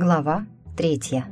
Глава третья.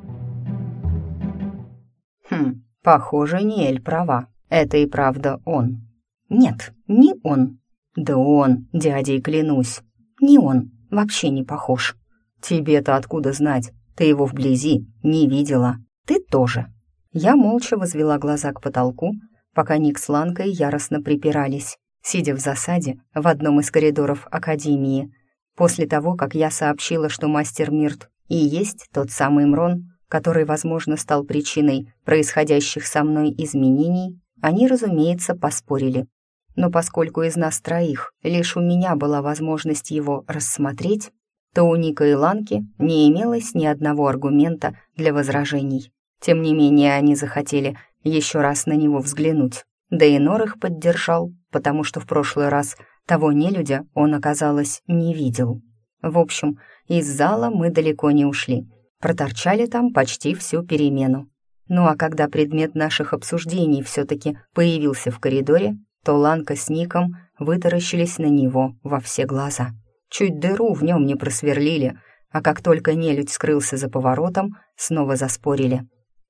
Хм, похоже, Ниэль права. Это и правда он. Нет, не он. Да он, дядей клянусь. Не он, вообще не похож. Тебе-то откуда знать? Ты его вблизи не видела. Ты тоже. Я молча возвела глаза к потолку, пока Ник с Ланкой яростно припирались, сидя в засаде в одном из коридоров Академии. После того, как я сообщила, что мастер Мирт и есть тот самый Мрон, который, возможно, стал причиной происходящих со мной изменений, они, разумеется, поспорили. Но поскольку из нас троих лишь у меня была возможность его рассмотреть, то у Ника и Ланки не имелось ни одного аргумента для возражений. Тем не менее, они захотели еще раз на него взглянуть. Да и Нор их поддержал, потому что в прошлый раз того нелюдя он, оказалось, не видел. В общем, из зала мы далеко не ушли. Проторчали там почти всю перемену. Ну а когда предмет наших обсуждений все-таки появился в коридоре, то Ланка с Ником вытаращились на него во все глаза. Чуть дыру в нем не просверлили, а как только нелюдь скрылся за поворотом, снова заспорили.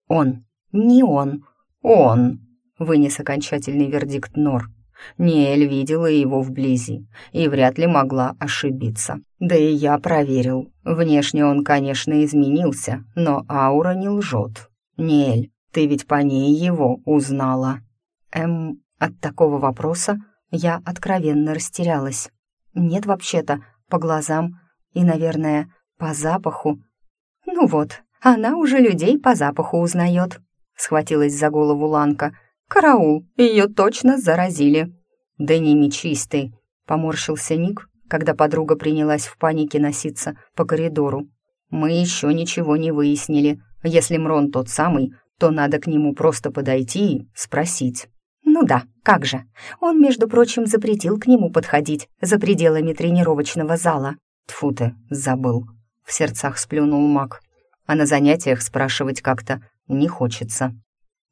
«Он! Не он! Он!» — вынес окончательный вердикт Нор. Ниэль видела его вблизи и вряд ли могла ошибиться. Да и я проверил. Внешне он, конечно, изменился, но аура не лжет. Ниэль, ты ведь по ней его узнала. Эм, от такого вопроса я откровенно растерялась. Нет, вообще-то, по глазам и, наверное, по запаху. Ну вот, она уже людей по запаху узнает. Схватилась за голову Ланка — «Караул! Ее точно заразили!» «Да не мечись ты!» — поморщился Ник, когда подруга принялась в панике носиться по коридору. «Мы еще ничего не выяснили. Если Мрон тот самый, то надо к нему просто подойти и спросить». «Ну да, как же. Он, между прочим, запретил к нему подходить за пределами тренировочного зала». Тфу ты, забыл. В сердцах сплюнул маг. А на занятиях спрашивать как-то не хочется.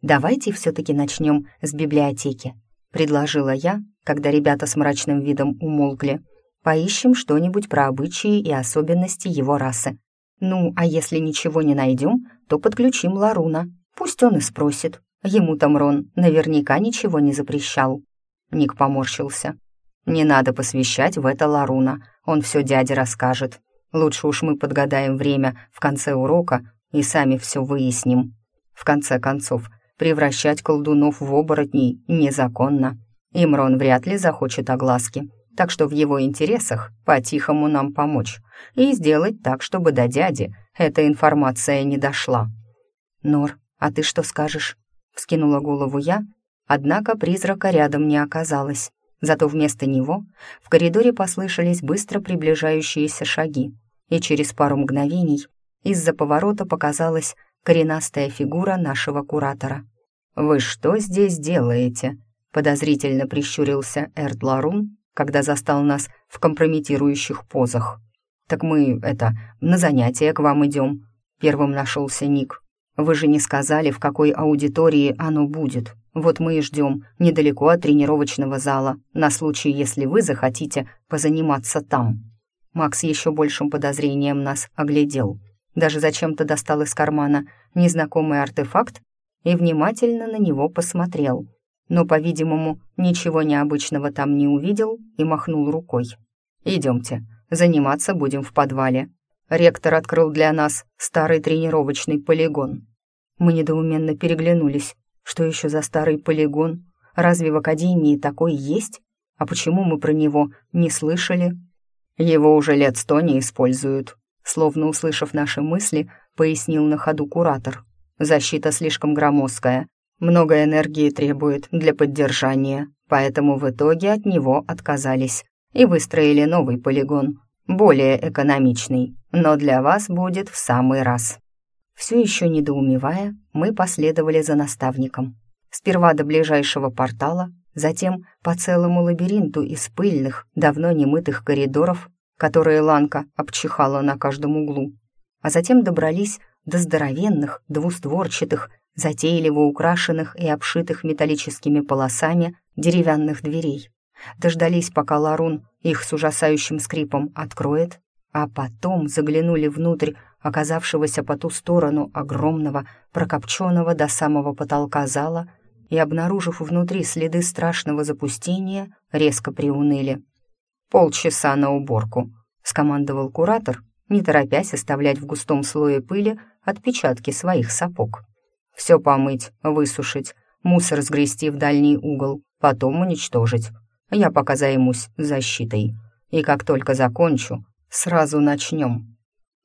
«Давайте все-таки начнем с библиотеки», — предложила я, когда ребята с мрачным видом умолкли. «Поищем что-нибудь про обычаи и особенности его расы. Ну, а если ничего не найдем, то подключим Ларуна. Пусть он и спросит. Ему Тамрон наверняка ничего не запрещал». Ник поморщился. «Не надо посвящать в это Ларуна, он все дяде расскажет. Лучше уж мы подгадаем время в конце урока и сами все выясним. В конце концов, Превращать колдунов в оборотней незаконно. Имрон вряд ли захочет огласки, так что в его интересах по-тихому нам помочь и сделать так, чтобы до дяди эта информация не дошла. «Нор, а ты что скажешь?» — вскинула голову я, однако призрака рядом не оказалось. Зато вместо него в коридоре послышались быстро приближающиеся шаги, и через пару мгновений из-за поворота показалась коренастая фигура нашего куратора. «Вы что здесь делаете?» — подозрительно прищурился Эрт Ларун, когда застал нас в компрометирующих позах. «Так мы, это, на занятия к вам идем», — первым нашелся Ник. «Вы же не сказали, в какой аудитории оно будет. Вот мы и ждем, недалеко от тренировочного зала, на случай, если вы захотите позаниматься там». Макс еще большим подозрением нас оглядел — даже зачем-то достал из кармана незнакомый артефакт и внимательно на него посмотрел. Но, по-видимому, ничего необычного там не увидел и махнул рукой. «Идемте, заниматься будем в подвале». Ректор открыл для нас старый тренировочный полигон. Мы недоуменно переглянулись. Что еще за старый полигон? Разве в Академии такой есть? А почему мы про него не слышали? Его уже лет сто не используют, Словно услышав наши мысли, пояснил на ходу куратор. «Защита слишком громоздкая, много энергии требует для поддержания, поэтому в итоге от него отказались и выстроили новый полигон, более экономичный, но для вас будет в самый раз». Все еще недоумевая, мы последовали за наставником. Сперва до ближайшего портала, затем по целому лабиринту из пыльных, давно немытых коридоров которые Ланка обчихала на каждом углу, а затем добрались до здоровенных, двустворчатых, затейливо украшенных и обшитых металлическими полосами деревянных дверей. Дождались, пока Ларун их с ужасающим скрипом откроет, а потом заглянули внутрь оказавшегося по ту сторону огромного, прокопченного до самого потолка зала и, обнаружив внутри следы страшного запустения, резко приуныли. «Полчаса на уборку», — скомандовал куратор, не торопясь оставлять в густом слое пыли отпечатки своих сапог. «Все помыть, высушить, мусор сгрести в дальний угол, потом уничтожить. Я пока займусь защитой. И как только закончу, сразу начнем».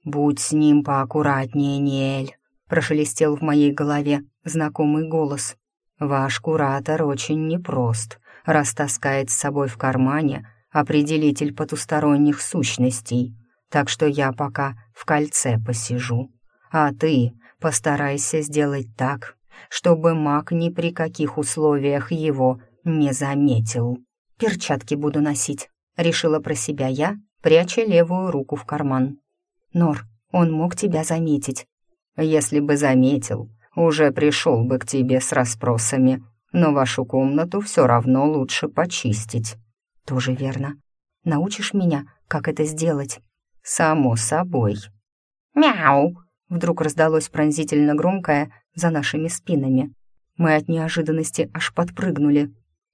«Будь с ним поаккуратнее, Ниэль», — прошелестел в моей голове знакомый голос. «Ваш куратор очень непрост, раз таскает с собой в кармане определитель потусторонних сущностей, так что я пока в кольце посижу. А ты постарайся сделать так, чтобы маг ни при каких условиях его не заметил. Перчатки буду носить, решила про себя я, пряча левую руку в карман. Нор, он мог тебя заметить. Если бы заметил, уже пришел бы к тебе с расспросами, но вашу комнату все равно лучше почистить. Тоже верно. Научишь меня, как это сделать? Само собой. Мяу! Вдруг раздалось пронзительно громкое за нашими спинами. Мы от неожиданности аж подпрыгнули.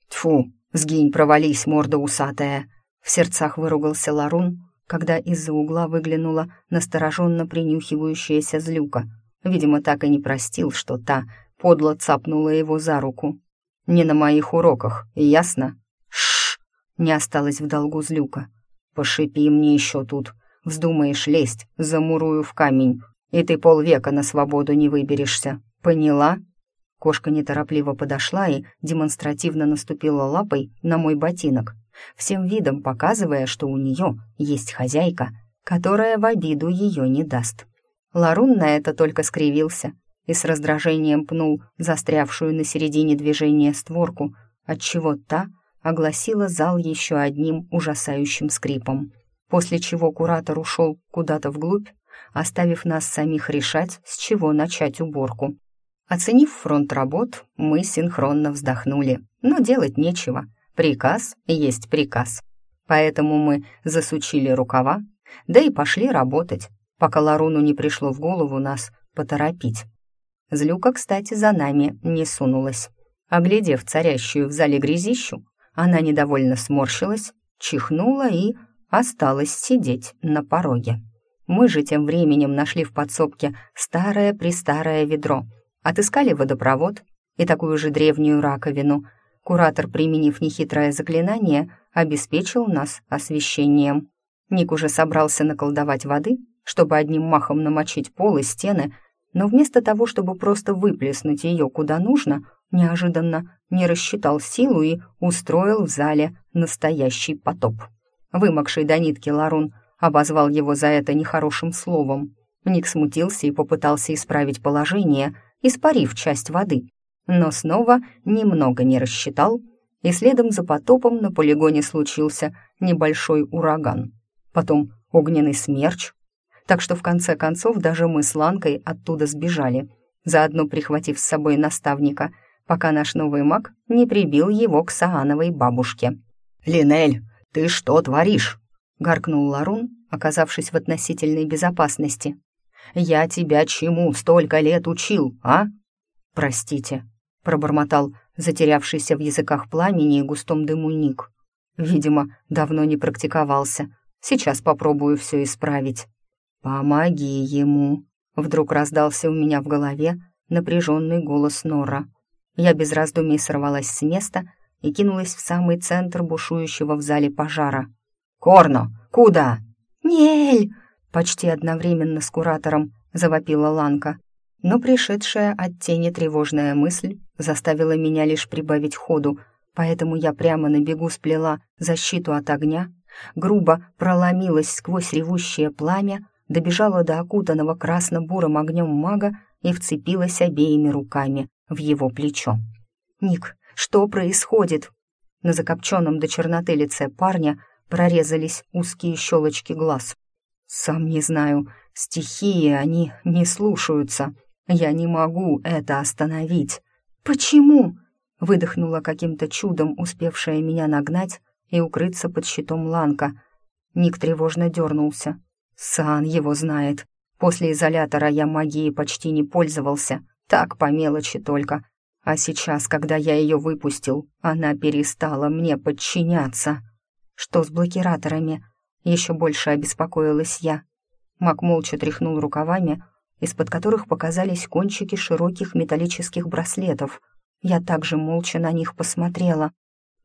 Тфу, сгинь, провались, морда усатая! В сердцах выругался Ларун, когда из-за угла выглянула настороженно принюхивающаяся злюка. Видимо, так и не простил, что та подло цапнула его за руку. «Не на моих уроках, ясно?» Не осталось в долгу злюка. «Пошипи мне еще тут. Вздумаешь лезть, замурую в камень, и ты полвека на свободу не выберешься. Поняла?» Кошка неторопливо подошла и демонстративно наступила лапой на мой ботинок, всем видом показывая, что у нее есть хозяйка, которая в обиду ее не даст. Ларун на это только скривился и с раздражением пнул застрявшую на середине движения створку, отчего та огласила зал еще одним ужасающим скрипом, после чего куратор ушел куда-то вглубь, оставив нас самих решать, с чего начать уборку. Оценив фронт работ, мы синхронно вздохнули, но делать нечего — Приказ есть приказ. Поэтому мы засучили рукава, да и пошли работать, пока Ларуну не пришло в голову нас поторопить. Злюка, кстати, за нами не сунулась. Оглядев царящую в зале грязищу, она недовольно сморщилась, чихнула и осталась сидеть на пороге. Мы же тем временем нашли в подсобке старое-престарое ведро, отыскали водопровод и такую же древнюю раковину, Куратор, применив нехитрое заклинание, обеспечил нас освещением. Ник уже собрался наколдовать воды, чтобы одним махом намочить пол и стены, но вместо того, чтобы просто выплеснуть ее куда нужно, неожиданно не рассчитал силу и устроил в зале настоящий потоп. Вымокший до нитки Ларун обозвал его за это нехорошим словом. Ник смутился и попытался исправить положение, испарив часть воды, но снова немного не рассчитал, и следом за потопом на полигоне случился небольшой ураган. Потом огненный смерч, так что в конце концов даже мы с Ланкой оттуда сбежали, заодно прихватив с собой наставника, пока наш новый маг не прибил его к Саановой бабушке. «Линель, ты что творишь?» — гаркнул Ларун, оказавшись в относительной безопасности. «Я тебя чему столько лет учил, а?» «Простите», пробормотал затерявшийся в языках пламени и густом дыму Ник. Видимо, давно не практиковался. Сейчас попробую все исправить. «Помоги ему!» Вдруг раздался у меня в голове напряженный голос Нора. Я без раздумий сорвалась с места и кинулась в самый центр бушующего в зале пожара. «Корно! Куда?» «Нель!» Почти одновременно с куратором завопила Ланка но пришедшая от тени тревожная мысль заставила меня лишь прибавить ходу, поэтому я прямо на бегу сплела защиту от огня, грубо проломилась сквозь ревущее пламя, добежала до окутанного красно-бурым огнем мага и вцепилась обеими руками в его плечо. «Ник, что происходит?» На закопченном до черноты лице парня прорезались узкие щелочки глаз. «Сам не знаю, стихии они не слушаются», я не могу это остановить. Почему? Выдохнула каким-то чудом, успевшая меня нагнать и укрыться под щитом Ланка. Ник тревожно дернулся. Сан его знает. После изолятора я магией почти не пользовался, так по мелочи только. А сейчас, когда я ее выпустил, она перестала мне подчиняться. Что с блокираторами? Еще больше обеспокоилась я. Мак молча тряхнул рукавами, из-под которых показались кончики широких металлических браслетов. Я также молча на них посмотрела,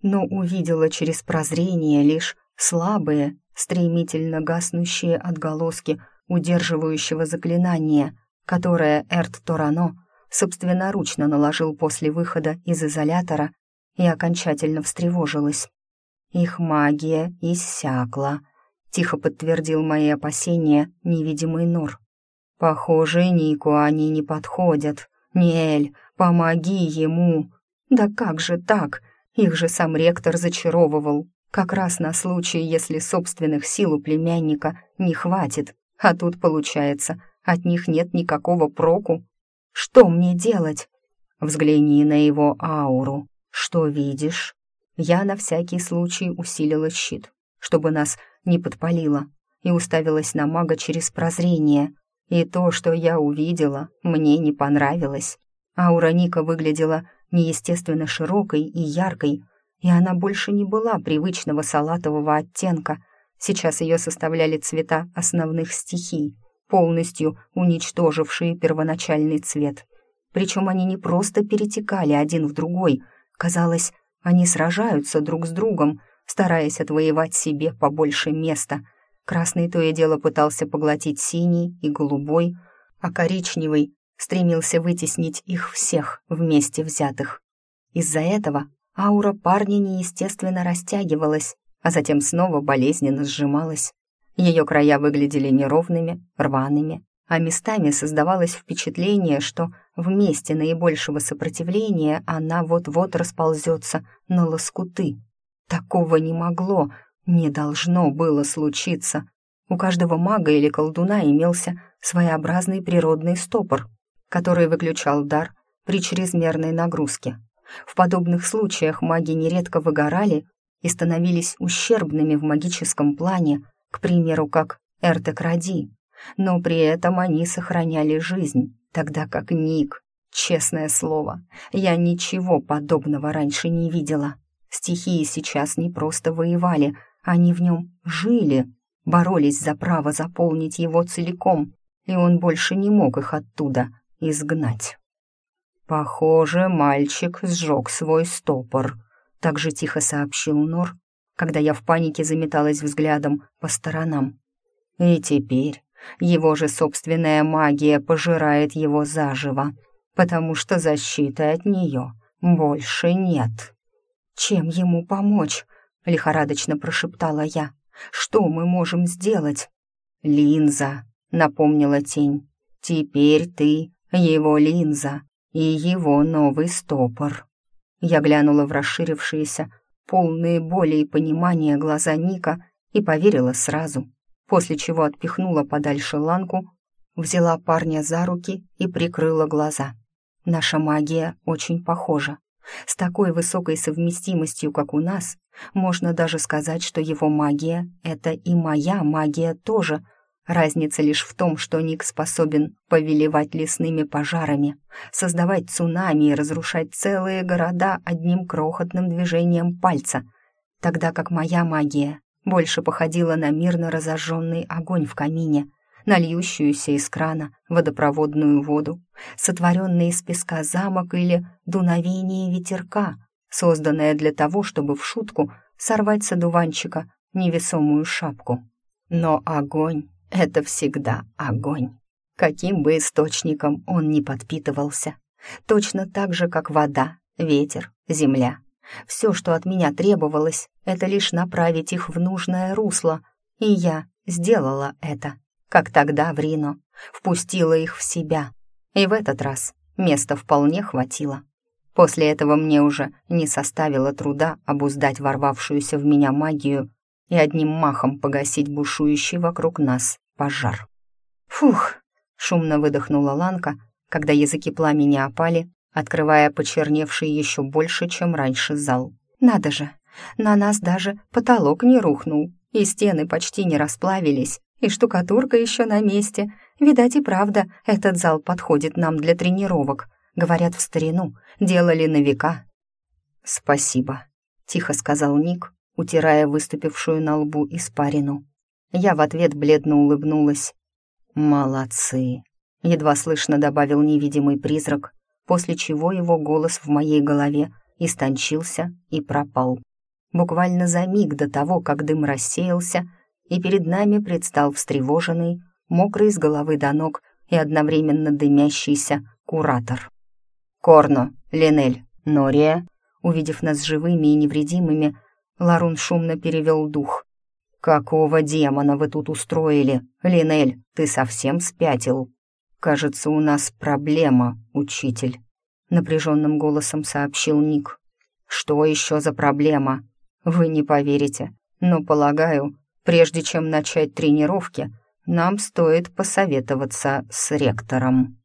но увидела через прозрение лишь слабые, стремительно гаснущие отголоски удерживающего заклинания, которое Эрт Торано собственноручно наложил после выхода из изолятора и окончательно встревожилась. Их магия иссякла, тихо подтвердил мои опасения невидимый Нор. Похоже, Нику они не подходят. Ниэль, помоги ему. Да как же так? Их же сам ректор зачаровывал. Как раз на случай, если собственных сил у племянника не хватит. А тут, получается, от них нет никакого проку. Что мне делать? Взгляни на его ауру. Что видишь? Я на всякий случай усилила щит, чтобы нас не подпалило, и уставилась на мага через прозрение. И то, что я увидела, мне не понравилось. Аура Ника выглядела неестественно широкой и яркой, и она больше не была привычного салатового оттенка. Сейчас ее составляли цвета основных стихий, полностью уничтожившие первоначальный цвет. Причем они не просто перетекали один в другой, казалось, они сражаются друг с другом, стараясь отвоевать себе побольше места. Красный то и дело пытался поглотить синий и голубой, а коричневый стремился вытеснить их всех вместе взятых. Из-за этого аура парня неестественно растягивалась, а затем снова болезненно сжималась. Ее края выглядели неровными, рваными, а местами создавалось впечатление, что в месте наибольшего сопротивления она вот-вот расползется на лоскуты. Такого не могло, не должно было случиться. У каждого мага или колдуна имелся своеобразный природный стопор, который выключал дар при чрезмерной нагрузке. В подобных случаях маги нередко выгорали и становились ущербными в магическом плане, к примеру, как Эртек Ради, но при этом они сохраняли жизнь, тогда как Ник, честное слово, я ничего подобного раньше не видела. Стихии сейчас не просто воевали, они в нем жили, боролись за право заполнить его целиком, и он больше не мог их оттуда изгнать. «Похоже, мальчик сжег свой стопор», — так же тихо сообщил Нор, когда я в панике заметалась взглядом по сторонам. «И теперь его же собственная магия пожирает его заживо, потому что защиты от нее больше нет». «Чем ему помочь?» — лихорадочно прошептала я. «Что мы можем сделать?» «Линза», — напомнила тень. «Теперь ты его линза и его новый стопор». Я глянула в расширившиеся, полные боли и понимания глаза Ника и поверила сразу, после чего отпихнула подальше ланку, взяла парня за руки и прикрыла глаза. Наша магия очень похожа. С такой высокой совместимостью, как у нас, можно даже сказать, что его магия — это и моя магия тоже — Разница лишь в том, что Ник способен повелевать лесными пожарами, создавать цунами и разрушать целые города одним крохотным движением пальца, тогда как моя магия больше походила на мирно разожженный огонь в камине, нальющуюся из крана водопроводную воду, сотворенный из песка замок или дуновение ветерка, созданное для того, чтобы в шутку сорвать с одуванчика невесомую шапку. Но огонь это всегда огонь. Каким бы источником он ни подпитывался. Точно так же, как вода, ветер, земля. Все, что от меня требовалось, это лишь направить их в нужное русло. И я сделала это, как тогда в Рино, впустила их в себя. И в этот раз места вполне хватило. После этого мне уже не составило труда обуздать ворвавшуюся в меня магию и одним махом погасить бушующий вокруг нас пожар. «Фух!» — шумно выдохнула Ланка, когда языки пламени опали, открывая почерневший еще больше, чем раньше зал. «Надо же! На нас даже потолок не рухнул, и стены почти не расплавились, И штукатурка еще на месте. Видать и правда, этот зал подходит нам для тренировок. Говорят, в старину делали на века». «Спасибо», — тихо сказал Ник, утирая выступившую на лбу испарину. Я в ответ бледно улыбнулась. «Молодцы!» — едва слышно добавил невидимый призрак, после чего его голос в моей голове истончился и пропал. Буквально за миг до того, как дым рассеялся, и перед нами предстал встревоженный, мокрый с головы до ног и одновременно дымящийся куратор. «Корно, Линель, Нория!» Увидев нас живыми и невредимыми, Ларун шумно перевел дух. «Какого демона вы тут устроили? Линель, ты совсем спятил?» «Кажется, у нас проблема, учитель», — напряженным голосом сообщил Ник. «Что еще за проблема? Вы не поверите, но, полагаю, прежде чем начать тренировки, нам стоит посоветоваться с ректором».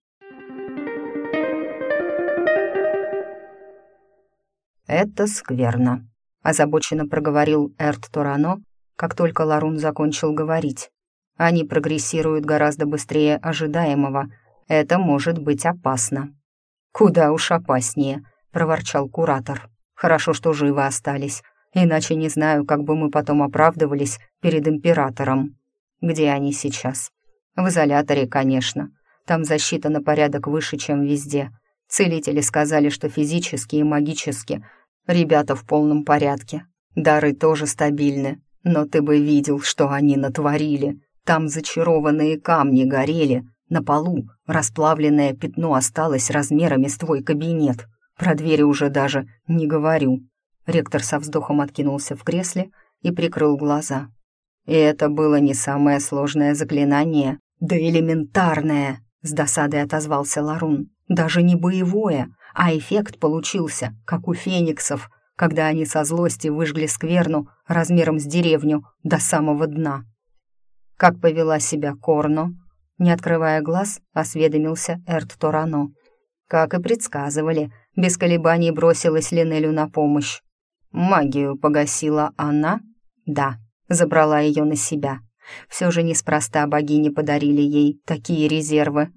«Это скверно», — озабоченно проговорил Эрт Торано, как только Ларун закончил говорить. «Они прогрессируют гораздо быстрее ожидаемого. Это может быть опасно». «Куда уж опаснее», — проворчал куратор. «Хорошо, что живы остались, иначе не знаю, как бы мы потом оправдывались перед императором. Где они сейчас?» «В изоляторе, конечно. Там защита на порядок выше, чем везде. Целители сказали, что физически и магически ребята в полном порядке. Дары тоже стабильны, но ты бы видел, что они натворили. Там зачарованные камни горели, на полу расплавленное пятно осталось размерами с твой кабинет. Про двери уже даже не говорю. Ректор со вздохом откинулся в кресле и прикрыл глаза. И это было не самое сложное заклинание, да элементарное, с досадой отозвался Ларун. Даже не боевое, а эффект получился, как у фениксов, когда они со злости выжгли скверну размером с деревню до самого дна. Как повела себя Корно, не открывая глаз, осведомился Эрт Торано. Как и предсказывали, без колебаний бросилась Линелю на помощь. Магию погасила она? Да, забрала ее на себя. Все же неспроста богини подарили ей такие резервы.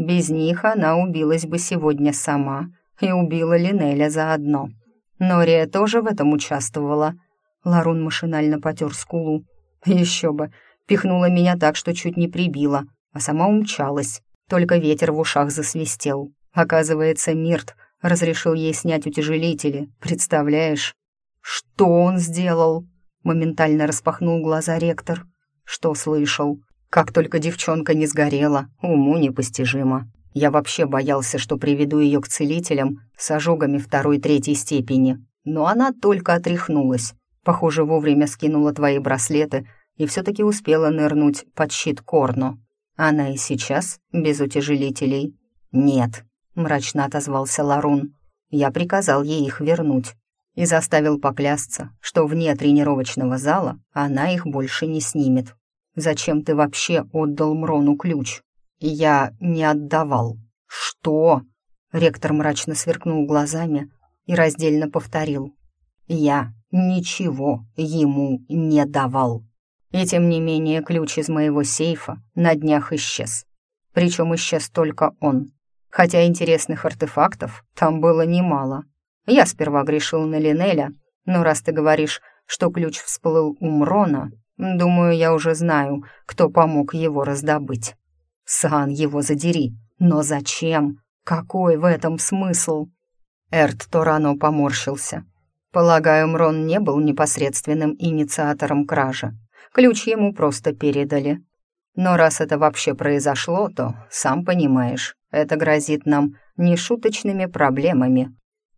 Без них она убилась бы сегодня сама и убила Линеля заодно. Нория тоже в этом участвовала. Ларун машинально потер скулу. Еще бы, пихнула меня так, что чуть не прибила, а сама умчалась. Только ветер в ушах засвистел. Оказывается, Мирт разрешил ей снять утяжелители, представляешь? Что он сделал? Моментально распахнул глаза ректор. Что слышал? Как только девчонка не сгорела, уму непостижимо. Я вообще боялся, что приведу ее к целителям с ожогами второй-третьей степени. Но она только отряхнулась. Похоже, вовремя скинула твои браслеты и все-таки успела нырнуть под щит Корно. Она и сейчас без утяжелителей. «Нет», — мрачно отозвался Ларун. «Я приказал ей их вернуть и заставил поклясться, что вне тренировочного зала она их больше не снимет. Зачем ты вообще отдал Мрону ключ? Я не отдавал. Что? Ректор мрачно сверкнул глазами и раздельно повторил. Я ничего ему не давал. И тем не менее ключ из моего сейфа на днях исчез. Причем исчез только он. Хотя интересных артефактов там было немало. Я сперва грешил на Линеля, но раз ты говоришь, что ключ всплыл у Мрона, Думаю, я уже знаю, кто помог его раздобыть. Сан его задери. Но зачем? Какой в этом смысл? Эрт Торано поморщился. Полагаю, Мрон не был непосредственным инициатором кражи. Ключ ему просто передали. Но раз это вообще произошло, то, сам понимаешь, это грозит нам нешуточными проблемами.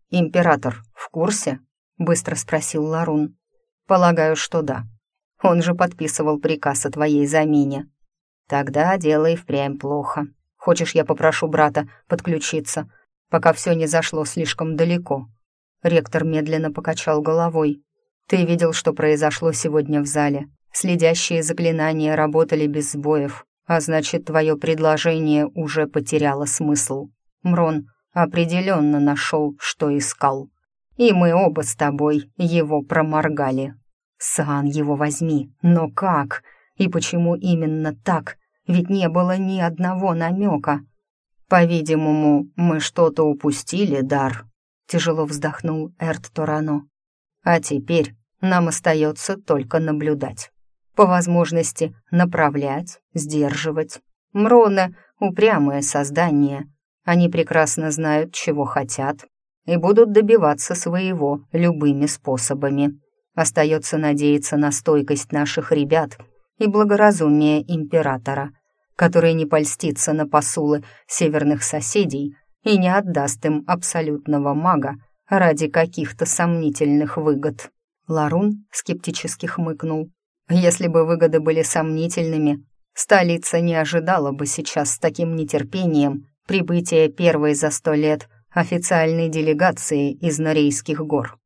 «Император в курсе?» — быстро спросил Ларун. «Полагаю, что да. Он же подписывал приказ о твоей замене. Тогда дело и впрямь плохо. Хочешь, я попрошу брата подключиться, пока все не зашло слишком далеко?» Ректор медленно покачал головой. «Ты видел, что произошло сегодня в зале. Следящие заклинания работали без сбоев, а значит, твое предложение уже потеряло смысл. Мрон определенно нашел, что искал. И мы оба с тобой его проморгали». «Сан, его возьми! Но как?» И почему именно так? Ведь не было ни одного намека. «По-видимому, мы что-то упустили, Дар», — тяжело вздохнул Эрт Торано. «А теперь нам остается только наблюдать. По возможности направлять, сдерживать. Мроны — упрямое создание. Они прекрасно знают, чего хотят, и будут добиваться своего любыми способами. Остается надеяться на стойкость наших ребят и благоразумие императора, который не польстится на посулы северных соседей и не отдаст им абсолютного мага ради каких-то сомнительных выгод. Ларун скептически хмыкнул. Если бы выгоды были сомнительными, столица не ожидала бы сейчас с таким нетерпением прибытия первой за сто лет официальной делегации из Норейских гор.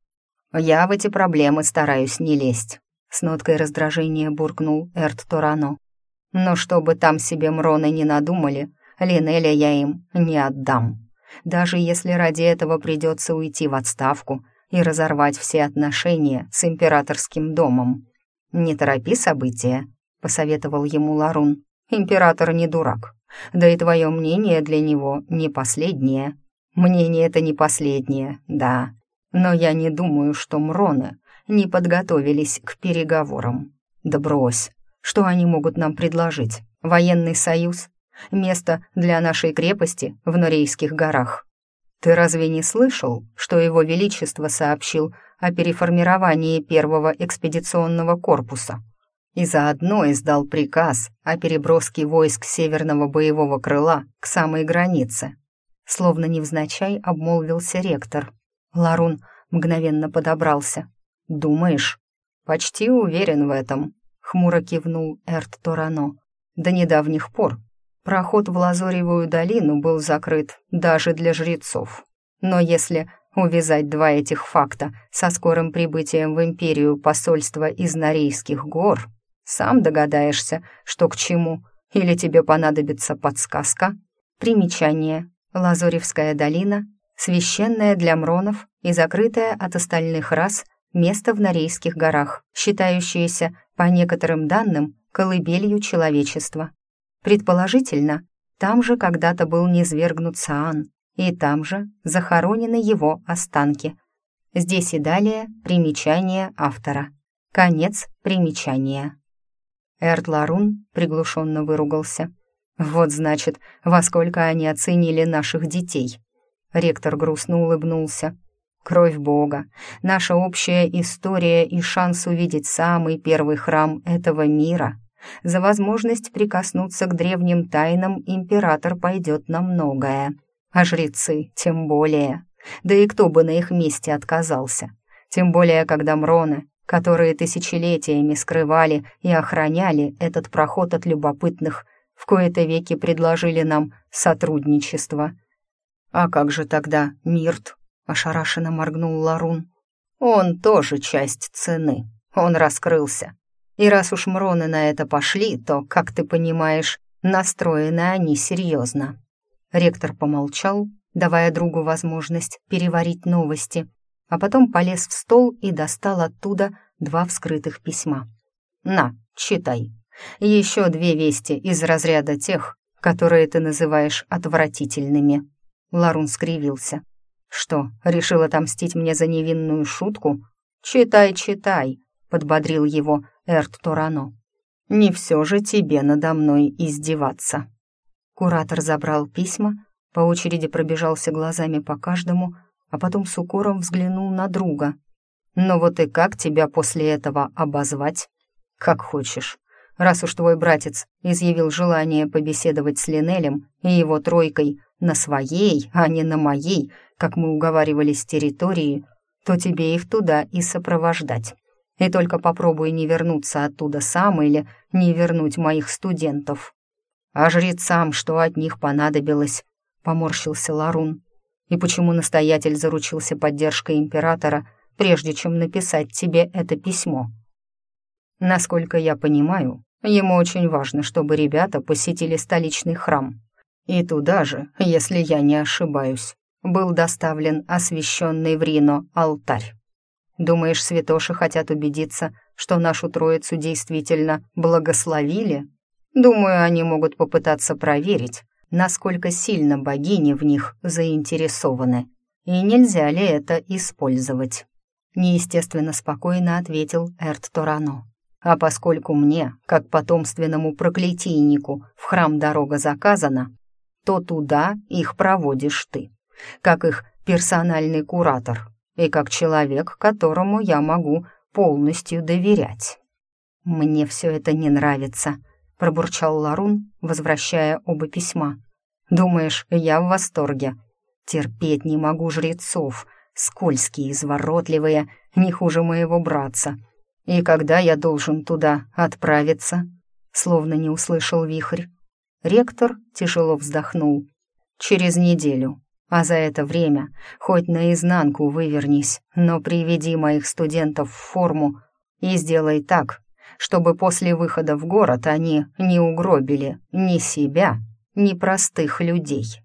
Я в эти проблемы стараюсь не лезть. С ноткой раздражения буркнул Эрт Торано. Но чтобы там себе Мроны не надумали, Линеля я им не отдам. Даже если ради этого придется уйти в отставку и разорвать все отношения с императорским домом. «Не торопи события», — посоветовал ему Ларун. «Император не дурак. Да и твое мнение для него не последнее». «Мнение это не последнее, да. Но я не думаю, что Мроны не подготовились к переговорам. Да брось. Что они могут нам предложить? Военный союз? Место для нашей крепости в Норейских горах? Ты разве не слышал, что его величество сообщил о переформировании первого экспедиционного корпуса и заодно издал приказ о переброске войск Северного боевого крыла к самой границе? Словно невзначай обмолвился ректор. Ларун мгновенно подобрался. «Думаешь?» «Почти уверен в этом», — хмуро кивнул Эрт Торано. «До недавних пор проход в Лазоревую долину был закрыт даже для жрецов. Но если увязать два этих факта со скорым прибытием в империю посольства из Норейских гор, сам догадаешься, что к чему, или тебе понадобится подсказка. Примечание. Лазоревская долина, священная для мронов и закрытая от остальных рас место в Норейских горах, считающееся, по некоторым данным, колыбелью человечества. Предположительно, там же когда-то был низвергнут Саан, и там же захоронены его останки. Здесь и далее примечание автора. Конец примечания. Эрт Ларун приглушенно выругался. Вот значит, во сколько они оценили наших детей. Ректор грустно улыбнулся. Кровь Бога, наша общая история и шанс увидеть самый первый храм этого мира. За возможность прикоснуться к древним тайнам император пойдет на многое. А жрецы тем более. Да и кто бы на их месте отказался. Тем более, когда Мроны, которые тысячелетиями скрывали и охраняли этот проход от любопытных, в кои-то веки предложили нам сотрудничество. «А как же тогда Мирт?» — ошарашенно моргнул Ларун. «Он тоже часть цены. Он раскрылся. И раз уж Мроны на это пошли, то, как ты понимаешь, настроены они серьезно». Ректор помолчал, давая другу возможность переварить новости, а потом полез в стол и достал оттуда два вскрытых письма. «На, читай», еще две вести из разряда тех, которые ты называешь отвратительными». Ларун скривился. «Что, решил отомстить мне за невинную шутку? Читай, читай», — подбодрил его Эрт Торано. «Не все же тебе надо мной издеваться». Куратор забрал письма, по очереди пробежался глазами по каждому, а потом с укором взглянул на друга. «Но вот и как тебя после этого обозвать?» «Как хочешь раз уж твой братец изъявил желание побеседовать с Линелем и его тройкой на своей, а не на моей, как мы уговаривались, территории, то тебе их туда и сопровождать. И только попробуй не вернуться оттуда сам или не вернуть моих студентов. А жрецам, что от них понадобилось, поморщился Ларун. И почему настоятель заручился поддержкой императора, прежде чем написать тебе это письмо? Насколько я понимаю, Ему очень важно, чтобы ребята посетили столичный храм. И туда же, если я не ошибаюсь, был доставлен освященный в Рино алтарь. Думаешь, святоши хотят убедиться, что нашу троицу действительно благословили? Думаю, они могут попытаться проверить, насколько сильно богини в них заинтересованы, и нельзя ли это использовать. Неестественно спокойно ответил Эрт Торано. А поскольку мне, как потомственному проклятийнику, в храм дорога заказана, то туда их проводишь ты, как их персональный куратор и как человек, которому я могу полностью доверять. «Мне все это не нравится», — пробурчал Ларун, возвращая оба письма. «Думаешь, я в восторге? Терпеть не могу жрецов, скользкие, изворотливые, не хуже моего братца. И когда я должен туда отправиться?» Словно не услышал вихрь. Ректор тяжело вздохнул. «Через неделю. А за это время хоть наизнанку вывернись, но приведи моих студентов в форму и сделай так, чтобы после выхода в город они не угробили ни себя, ни простых людей.